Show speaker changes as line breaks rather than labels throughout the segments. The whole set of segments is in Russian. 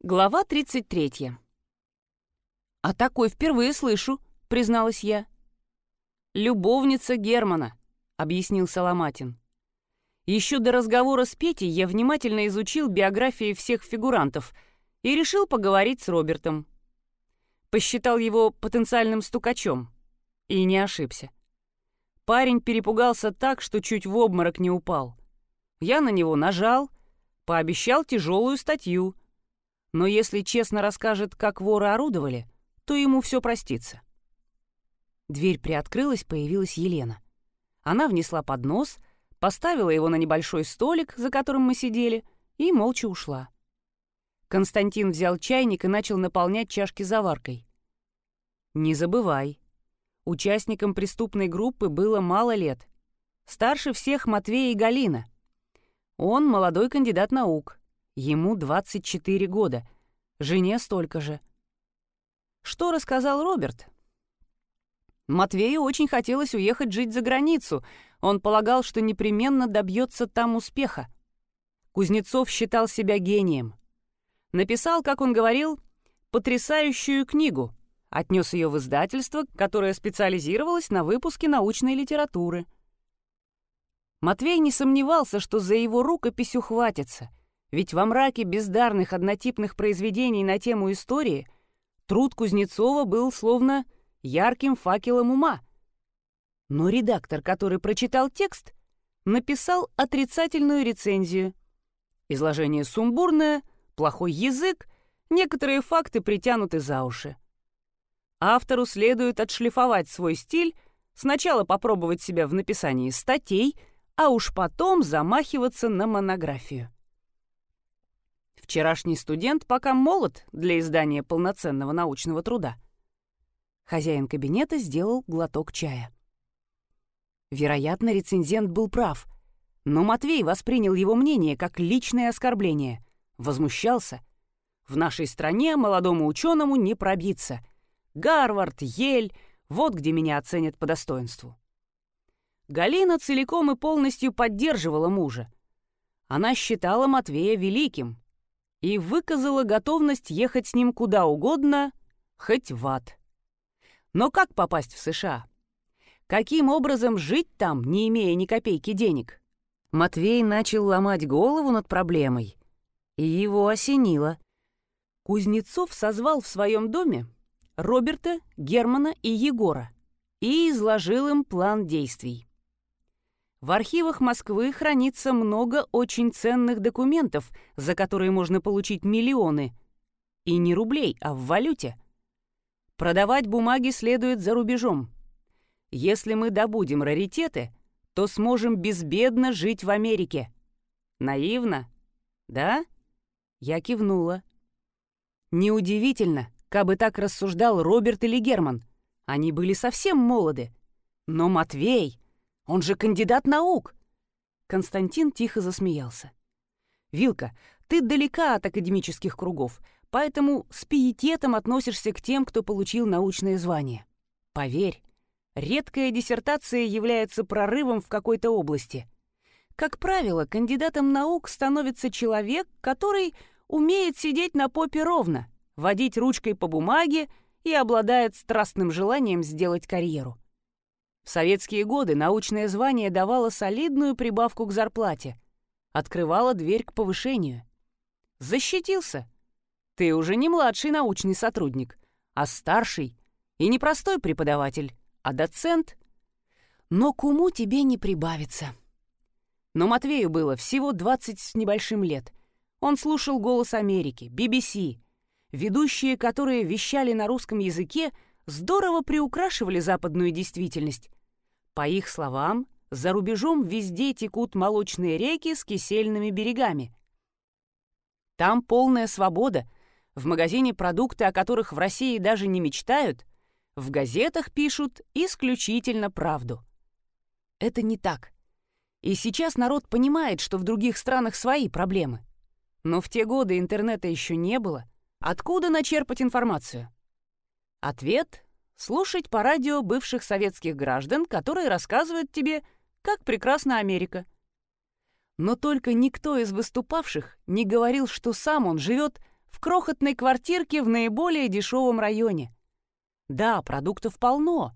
Глава 33. «А такой впервые слышу», — призналась я. «Любовница Германа», — объяснил Соломатин. Еще до разговора с Петей я внимательно изучил биографии всех фигурантов и решил поговорить с Робертом. Посчитал его потенциальным стукачом. И не ошибся. Парень перепугался так, что чуть в обморок не упал. Я на него нажал, пообещал тяжелую статью — но если честно расскажет, как воры орудовали, то ему все простится. Дверь приоткрылась, появилась Елена. Она внесла поднос, поставила его на небольшой столик, за которым мы сидели, и молча ушла. Константин взял чайник и начал наполнять чашки заваркой. «Не забывай, участникам преступной группы было мало лет. Старше всех Матвей и Галина. Он молодой кандидат наук. Ему 24 года, жене столько же. Что рассказал Роберт? Матвею очень хотелось уехать жить за границу. Он полагал, что непременно добьется там успеха. Кузнецов считал себя гением. Написал, как он говорил, потрясающую книгу. Отнес ее в издательство, которое специализировалось на выпуске научной литературы. Матвей не сомневался, что за его рукопись ухватится. Ведь во мраке бездарных однотипных произведений на тему истории труд Кузнецова был словно ярким факелом ума. Но редактор, который прочитал текст, написал отрицательную рецензию. Изложение сумбурное, плохой язык, некоторые факты притянуты за уши. Автору следует отшлифовать свой стиль, сначала попробовать себя в написании статей, а уж потом замахиваться на монографию. Вчерашний студент пока молод для издания полноценного научного труда. Хозяин кабинета сделал глоток чая. Вероятно, рецензент был прав, но Матвей воспринял его мнение как личное оскорбление. Возмущался. В нашей стране молодому ученому не пробиться. Гарвард, Ель — вот где меня оценят по достоинству. Галина целиком и полностью поддерживала мужа. Она считала Матвея великим, и выказала готовность ехать с ним куда угодно, хоть в ад. Но как попасть в США? Каким образом жить там, не имея ни копейки денег? Матвей начал ломать голову над проблемой, и его осенило. Кузнецов созвал в своем доме Роберта, Германа и Егора и изложил им план действий. В архивах Москвы хранится много очень ценных документов, за которые можно получить миллионы. И не рублей, а в валюте. Продавать бумаги следует за рубежом. Если мы добудем раритеты, то сможем безбедно жить в Америке. Наивно? Да? Я кивнула. Неудивительно, как бы так рассуждал Роберт или Герман. Они были совсем молоды. Но Матвей... Он же кандидат наук!» Константин тихо засмеялся. «Вилка, ты далека от академических кругов, поэтому с пиететом относишься к тем, кто получил научное звание. Поверь, редкая диссертация является прорывом в какой-то области. Как правило, кандидатом наук становится человек, который умеет сидеть на попе ровно, водить ручкой по бумаге и обладает страстным желанием сделать карьеру. В советские годы научное звание давало солидную прибавку к зарплате, открывало дверь к повышению. Защитился. Ты уже не младший научный сотрудник, а старший и не простой преподаватель, а доцент. Но к уму тебе не прибавится. Но Матвею было всего 20 с небольшим лет. Он слушал «Голос Америки», BBC. Ведущие, которые вещали на русском языке, здорово приукрашивали западную действительность, по их словам, за рубежом везде текут молочные реки с кисельными берегами. Там полная свобода. В магазине продукты, о которых в России даже не мечтают, в газетах пишут исключительно правду. Это не так. И сейчас народ понимает, что в других странах свои проблемы. Но в те годы интернета еще не было. Откуда начерпать информацию? Ответ слушать по радио бывших советских граждан, которые рассказывают тебе, как прекрасна Америка. Но только никто из выступавших не говорил, что сам он живет в крохотной квартирке в наиболее дешевом районе. Да, продуктов полно,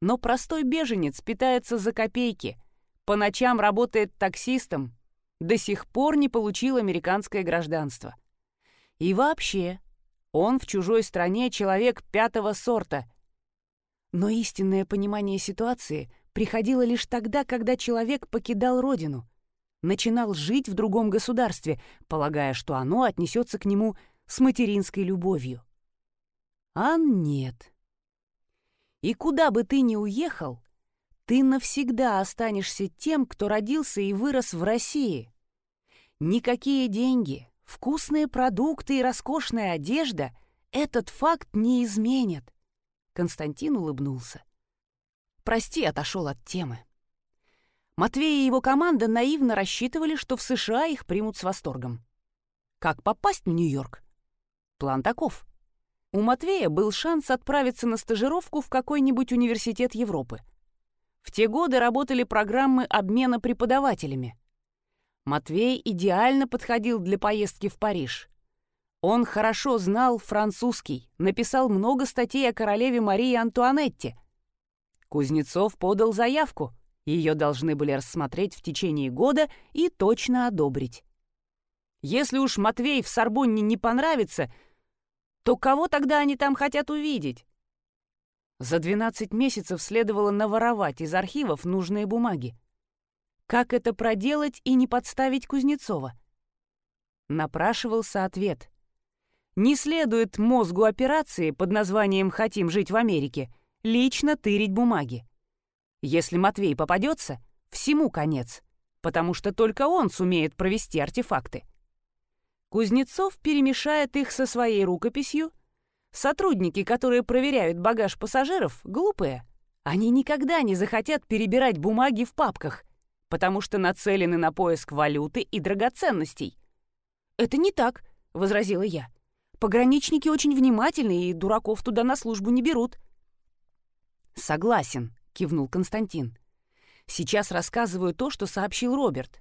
но простой беженец питается за копейки, по ночам работает таксистом, до сих пор не получил американское гражданство. И вообще, он в чужой стране человек пятого сорта. Но истинное понимание ситуации приходило лишь тогда, когда человек покидал родину, начинал жить в другом государстве, полагая, что оно отнесется к нему с материнской любовью. А нет. И куда бы ты ни уехал, ты навсегда останешься тем, кто родился и вырос в России. Никакие деньги, вкусные продукты и роскошная одежда этот факт не изменят. Константин улыбнулся. Прости, отошел от темы. Матвей и его команда наивно рассчитывали, что в США их примут с восторгом. Как попасть в Нью-Йорк? План таков. У Матвея был шанс отправиться на стажировку в какой-нибудь университет Европы. В те годы работали программы обмена преподавателями. Матвей идеально подходил для поездки в Париж. Он хорошо знал французский, написал много статей о королеве Марии Антуанетте. Кузнецов подал заявку. Ее должны были рассмотреть в течение года и точно одобрить. Если уж Матвей в Сорбонне не понравится, то кого тогда они там хотят увидеть? За 12 месяцев следовало наворовать из архивов нужные бумаги. Как это проделать и не подставить Кузнецова? Напрашивался ответ. Не следует мозгу операции под названием «Хотим жить в Америке» лично тырить бумаги. Если Матвей попадется, всему конец, потому что только он сумеет провести артефакты. Кузнецов перемешает их со своей рукописью. Сотрудники, которые проверяют багаж пассажиров, глупые. Они никогда не захотят перебирать бумаги в папках, потому что нацелены на поиск валюты и драгоценностей. «Это не так», — возразила я. «Пограничники очень внимательны и дураков туда на службу не берут». «Согласен», — кивнул Константин. «Сейчас рассказываю то, что сообщил Роберт.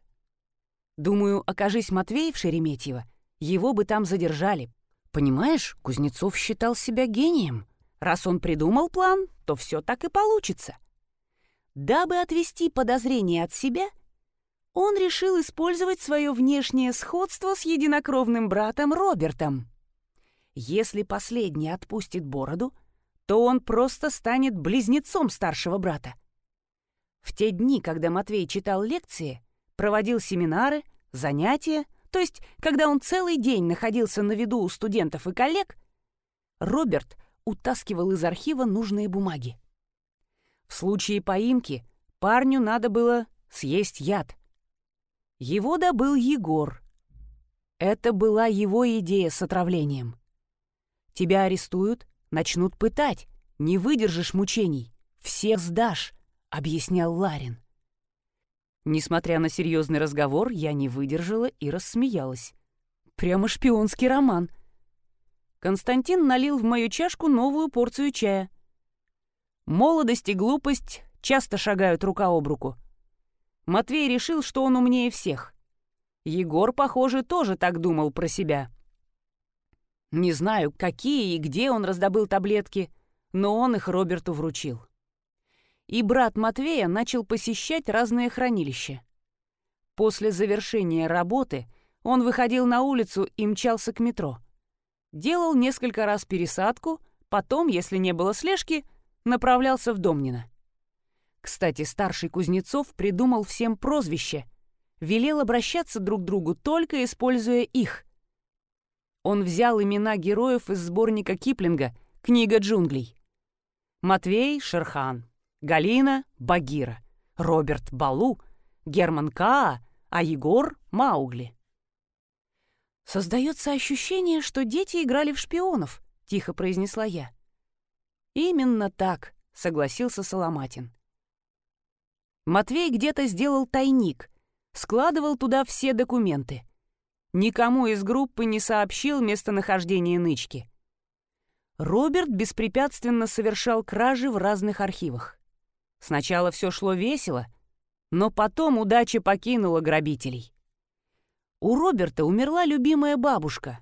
Думаю, окажись Матвей в Шереметьево, его бы там задержали. Понимаешь, Кузнецов считал себя гением. Раз он придумал план, то все так и получится. Дабы отвести подозрения от себя, он решил использовать свое внешнее сходство с единокровным братом Робертом. Если последний отпустит бороду, то он просто станет близнецом старшего брата. В те дни, когда Матвей читал лекции, проводил семинары, занятия, то есть, когда он целый день находился на виду у студентов и коллег, Роберт утаскивал из архива нужные бумаги. В случае поимки парню надо было съесть яд. Его добыл Егор. Это была его идея с отравлением. Тебя арестуют, начнут пытать, не выдержишь мучений, всех сдашь, объяснял Ларин. Несмотря на серьезный разговор, я не выдержала и рассмеялась. Прямо шпионский роман. Константин налил в мою чашку новую порцию чая. Молодость и глупость часто шагают рука об руку. Матвей решил, что он умнее всех. Егор, похоже, тоже так думал про себя. Не знаю, какие и где он раздобыл таблетки, но он их Роберту вручил и брат Матвея начал посещать разные хранилища. После завершения работы он выходил на улицу и мчался к метро. Делал несколько раз пересадку, потом, если не было слежки, направлялся в Домнино. Кстати, старший Кузнецов придумал всем прозвище, велел обращаться друг к другу, только используя их. Он взял имена героев из сборника Киплинга «Книга джунглей». Матвей — Шерхан, Галина — Багира, Роберт — Балу, Герман — Каа, а Егор — Маугли. «Создается ощущение, что дети играли в шпионов», — тихо произнесла я. «Именно так», — согласился Соломатин. Матвей где-то сделал тайник, складывал туда все документы. Никому из группы не сообщил местонахождение нычки. Роберт беспрепятственно совершал кражи в разных архивах. Сначала все шло весело, но потом удача покинула грабителей. У Роберта умерла любимая бабушка.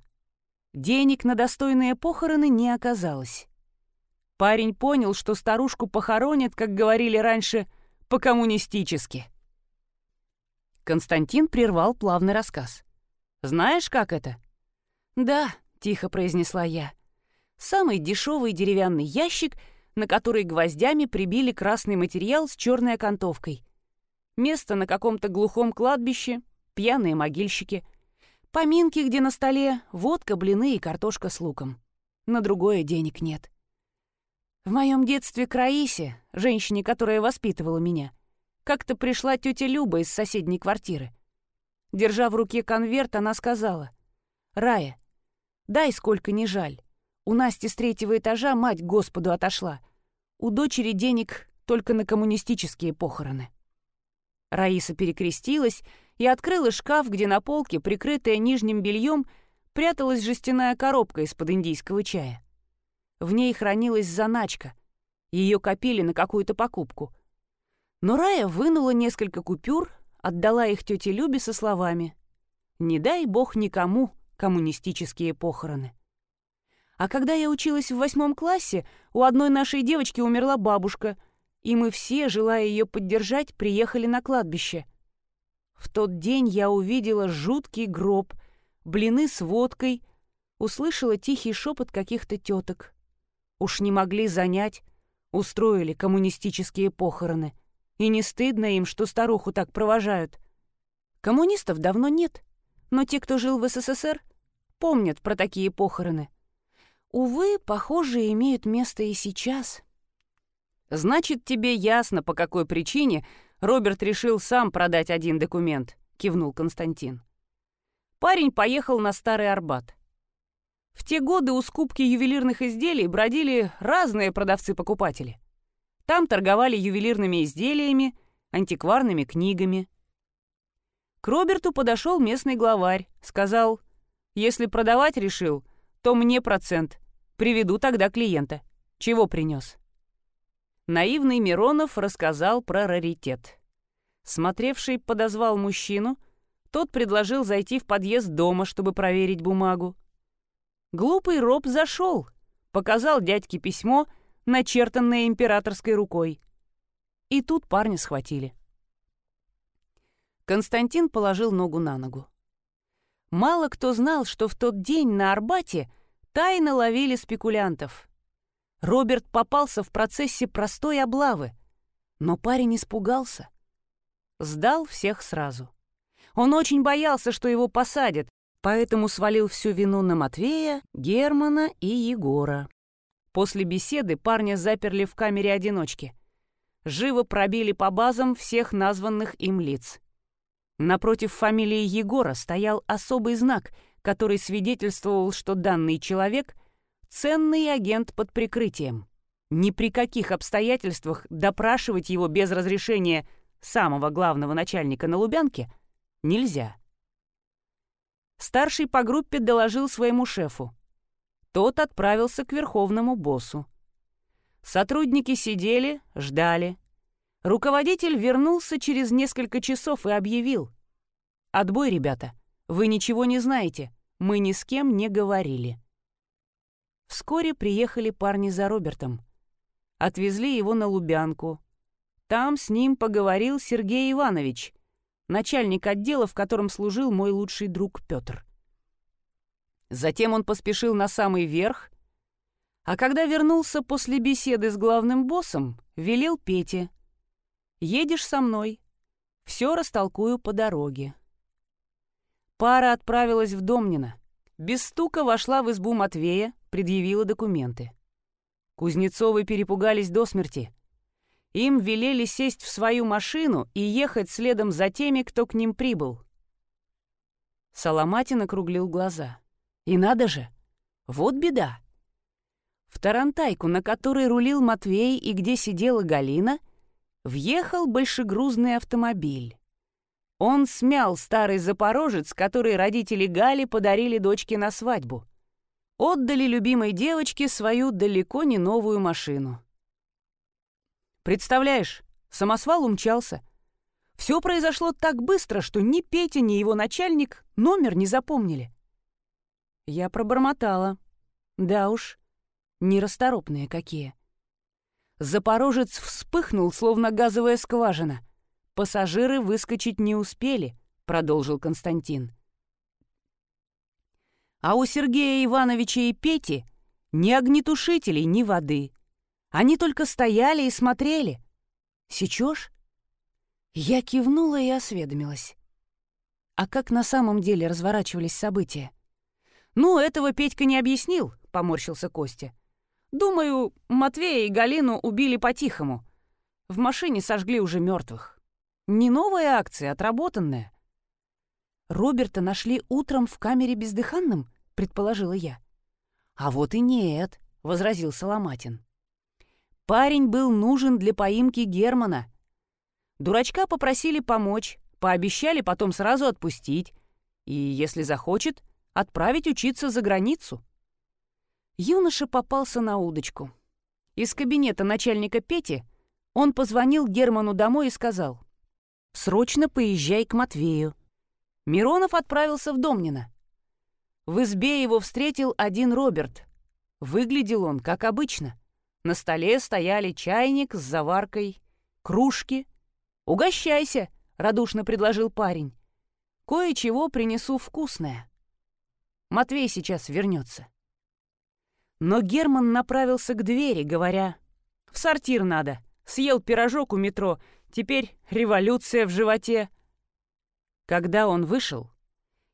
Денег на достойные похороны не оказалось. Парень понял, что старушку похоронят, как говорили раньше, по-коммунистически. Константин прервал плавный рассказ. «Знаешь, как это?» «Да», — тихо произнесла я. «Самый дешевый деревянный ящик, на который гвоздями прибили красный материал с черной окантовкой. Место на каком-то глухом кладбище, пьяные могильщики. Поминки, где на столе водка, блины и картошка с луком. На другое денег нет. В моем детстве к женщине, которая воспитывала меня, как-то пришла тетя Люба из соседней квартиры. Держа в руке конверт, она сказала, «Рая, дай сколько не жаль. У Насти с третьего этажа мать Господу отошла. У дочери денег только на коммунистические похороны». Раиса перекрестилась и открыла шкаф, где на полке, прикрытая нижним бельем, пряталась жестяная коробка из-под индийского чая. В ней хранилась заначка. Ее копили на какую-то покупку. Но Рая вынула несколько купюр, отдала их тете Любе со словами «Не дай бог никому коммунистические похороны». А когда я училась в восьмом классе, у одной нашей девочки умерла бабушка, и мы все, желая ее поддержать, приехали на кладбище. В тот день я увидела жуткий гроб, блины с водкой, услышала тихий шепот каких-то теток. Уж не могли занять, устроили коммунистические похороны. И не стыдно им, что старуху так провожают. Коммунистов давно нет, но те, кто жил в СССР, помнят про такие похороны. Увы, похожие имеют место и сейчас. «Значит, тебе ясно, по какой причине Роберт решил сам продать один документ», — кивнул Константин. Парень поехал на Старый Арбат. В те годы у скупки ювелирных изделий бродили разные продавцы-покупатели. Там торговали ювелирными изделиями, антикварными книгами. К Роберту подошел местный главарь, сказал, «Если продавать решил, то мне процент, приведу тогда клиента. Чего принес?» Наивный Миронов рассказал про раритет. Смотревший подозвал мужчину, тот предложил зайти в подъезд дома, чтобы проверить бумагу. Глупый Роб зашел, показал дядьке письмо, начертанное императорской рукой. И тут парня схватили. Константин положил ногу на ногу. Мало кто знал, что в тот день на Арбате тайно ловили спекулянтов. Роберт попался в процессе простой облавы, но парень испугался. Сдал всех сразу. Он очень боялся, что его посадят, поэтому свалил всю вину на Матвея, Германа и Егора. После беседы парня заперли в камере одиночки. Живо пробили по базам всех названных им лиц. Напротив фамилии Егора стоял особый знак, который свидетельствовал, что данный человек — ценный агент под прикрытием. Ни при каких обстоятельствах допрашивать его без разрешения самого главного начальника на Лубянке нельзя. Старший по группе доложил своему шефу. Тот отправился к верховному боссу. Сотрудники сидели, ждали. Руководитель вернулся через несколько часов и объявил. «Отбой, ребята. Вы ничего не знаете. Мы ни с кем не говорили». Вскоре приехали парни за Робертом. Отвезли его на Лубянку. Там с ним поговорил Сергей Иванович, начальник отдела, в котором служил мой лучший друг Петр. Затем он поспешил на самый верх, а когда вернулся после беседы с главным боссом, велел Пете. «Едешь со мной. Все растолкую по дороге». Пара отправилась в Домнино. Без стука вошла в избу Матвея, предъявила документы. Кузнецовы перепугались до смерти. Им велели сесть в свою машину и ехать следом за теми, кто к ним прибыл. Соломатин округлил глаза. И надо же, вот беда. В Тарантайку, на которой рулил Матвей и где сидела Галина, въехал большегрузный автомобиль. Он смял старый запорожец, который родители Гали подарили дочке на свадьбу. Отдали любимой девочке свою далеко не новую машину. Представляешь, самосвал умчался. Все произошло так быстро, что ни Петя, ни его начальник номер не запомнили. Я пробормотала. Да уж, нерасторопные какие. Запорожец вспыхнул, словно газовая скважина. Пассажиры выскочить не успели, продолжил Константин. А у Сергея Ивановича и Пети ни огнетушителей, ни воды. Они только стояли и смотрели. Сечешь? Я кивнула и осведомилась. А как на самом деле разворачивались события? «Ну, этого Петька не объяснил», — поморщился Костя. «Думаю, Матвея и Галину убили по-тихому. В машине сожгли уже мертвых. Не новая акция, отработанная». «Роберта нашли утром в камере бездыханным?» — предположила я. «А вот и нет», — возразил Соломатин. «Парень был нужен для поимки Германа. Дурачка попросили помочь, пообещали потом сразу отпустить, и, если захочет, отправить учиться за границу. Юноша попался на удочку. Из кабинета начальника Пети он позвонил Герману домой и сказал «Срочно поезжай к Матвею». Миронов отправился в Домнино. В избе его встретил один Роберт. Выглядел он, как обычно. На столе стояли чайник с заваркой, кружки. «Угощайся», — радушно предложил парень. «Кое-чего принесу вкусное». Матвей сейчас вернется. Но Герман направился к двери, говоря, «В сортир надо. Съел пирожок у метро. Теперь революция в животе». Когда он вышел,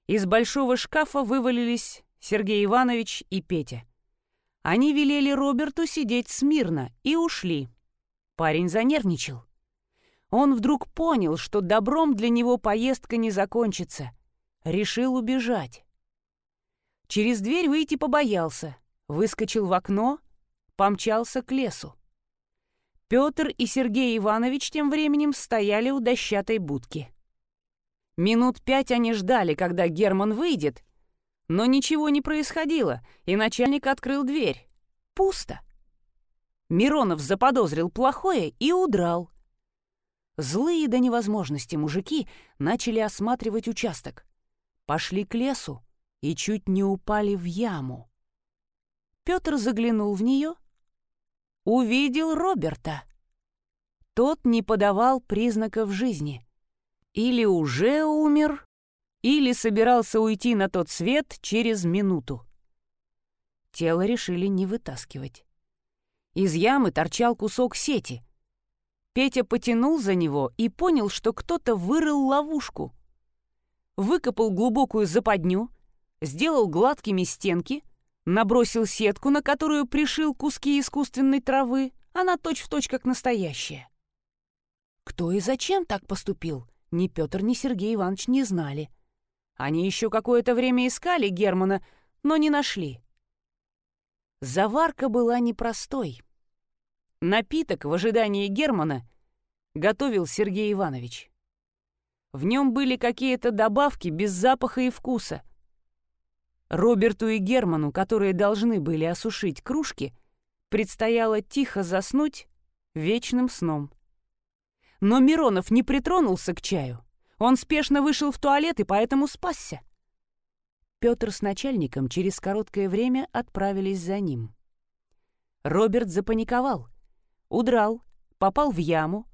из большого шкафа вывалились Сергей Иванович и Петя. Они велели Роберту сидеть смирно и ушли. Парень занервничал. Он вдруг понял, что добром для него поездка не закончится. Решил убежать. Через дверь выйти побоялся, выскочил в окно, помчался к лесу. Петр и Сергей Иванович тем временем стояли у дощатой будки. Минут пять они ждали, когда Герман выйдет, но ничего не происходило, и начальник открыл дверь. Пусто. Миронов заподозрил плохое и удрал. Злые до невозможности мужики начали осматривать участок. Пошли к лесу, и чуть не упали в яму. Петр заглянул в нее, увидел Роберта. Тот не подавал признаков жизни. Или уже умер, или собирался уйти на тот свет через минуту. Тело решили не вытаскивать. Из ямы торчал кусок сети. Петя потянул за него и понял, что кто-то вырыл ловушку. Выкопал глубокую западню — сделал гладкими стенки, набросил сетку, на которую пришил куски искусственной травы, она точь-в-точь точь как настоящая. Кто и зачем так поступил, ни Петр, ни Сергей Иванович не знали. Они еще какое-то время искали Германа, но не нашли. Заварка была непростой. Напиток в ожидании Германа готовил Сергей Иванович. В нем были какие-то добавки без запаха и вкуса — Роберту и Герману, которые должны были осушить кружки, предстояло тихо заснуть вечным сном. Но Миронов не притронулся к чаю. Он спешно вышел в туалет и поэтому спасся. Петр с начальником через короткое время отправились за ним. Роберт запаниковал, удрал, попал в яму,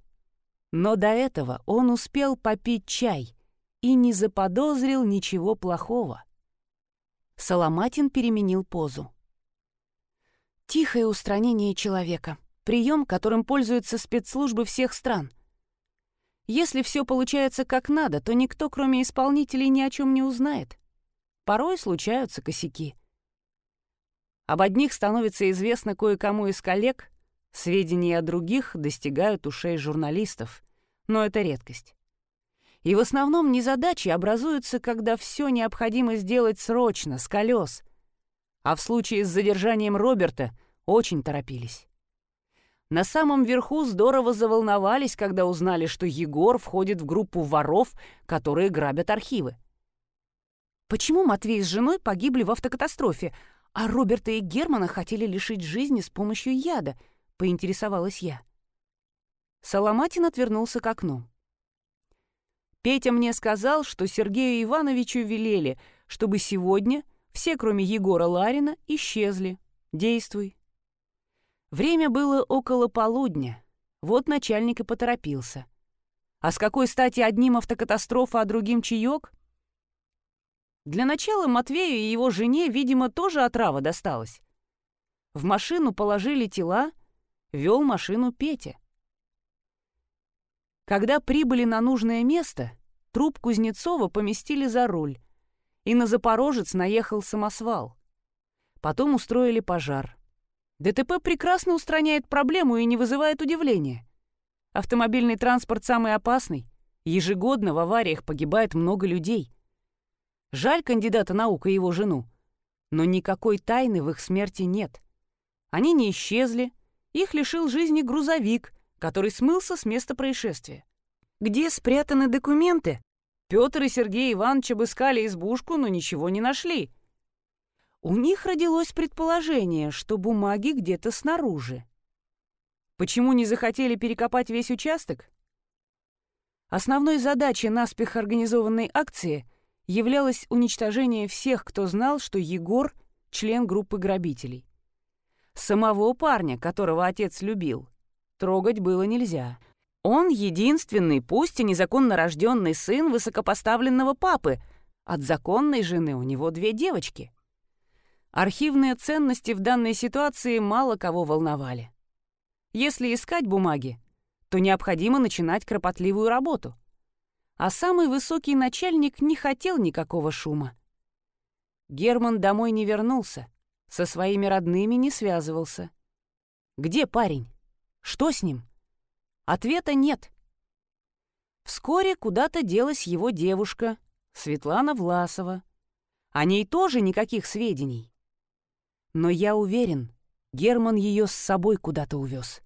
но до этого он успел попить чай и не заподозрил ничего плохого. Соломатин переменил позу. Тихое устранение человека. Прием, которым пользуются спецслужбы всех стран. Если все получается как надо, то никто, кроме исполнителей, ни о чем не узнает. Порой случаются косяки. Об одних становится известно кое-кому из коллег, сведения о других достигают ушей журналистов, но это редкость. И в основном незадачи образуются, когда все необходимо сделать срочно, с колес. А в случае с задержанием Роберта очень торопились. На самом верху здорово заволновались, когда узнали, что Егор входит в группу воров, которые грабят архивы. Почему Матвей с женой погибли в автокатастрофе, а Роберта и Германа хотели лишить жизни с помощью яда, поинтересовалась я. Соломатин отвернулся к окну. Петя мне сказал, что Сергею Ивановичу велели, чтобы сегодня Все, кроме Егора Ларина, исчезли. Действуй. Время было около полудня. Вот начальник и поторопился. А с какой стати одним автокатастрофа, а другим чаек? Для начала Матвею и его жене, видимо, тоже отрава досталась. В машину положили тела, вел машину Петя. Когда прибыли на нужное место, труп Кузнецова поместили за руль, и на Запорожец наехал самосвал. Потом устроили пожар. ДТП прекрасно устраняет проблему и не вызывает удивления. Автомобильный транспорт самый опасный. Ежегодно в авариях погибает много людей. Жаль кандидата наук и его жену. Но никакой тайны в их смерти нет. Они не исчезли. Их лишил жизни грузовик, который смылся с места происшествия. Где спрятаны документы? Петр и Сергей Иванович обыскали избушку, но ничего не нашли. У них родилось предположение, что бумаги где-то снаружи. Почему не захотели перекопать весь участок? Основной задачей наспех организованной акции являлось уничтожение всех, кто знал, что Егор — член группы грабителей. Самого парня, которого отец любил, трогать было нельзя. Он единственный, пусть и незаконно рожденный сын высокопоставленного папы. От законной жены у него две девочки. Архивные ценности в данной ситуации мало кого волновали. Если искать бумаги, то необходимо начинать кропотливую работу. А самый высокий начальник не хотел никакого шума. Герман домой не вернулся, со своими родными не связывался. Где парень? Что с ним? Ответа нет. Вскоре куда-то делась его девушка, Светлана Власова. О ней тоже никаких сведений. Но я уверен, Герман ее с собой куда-то увез.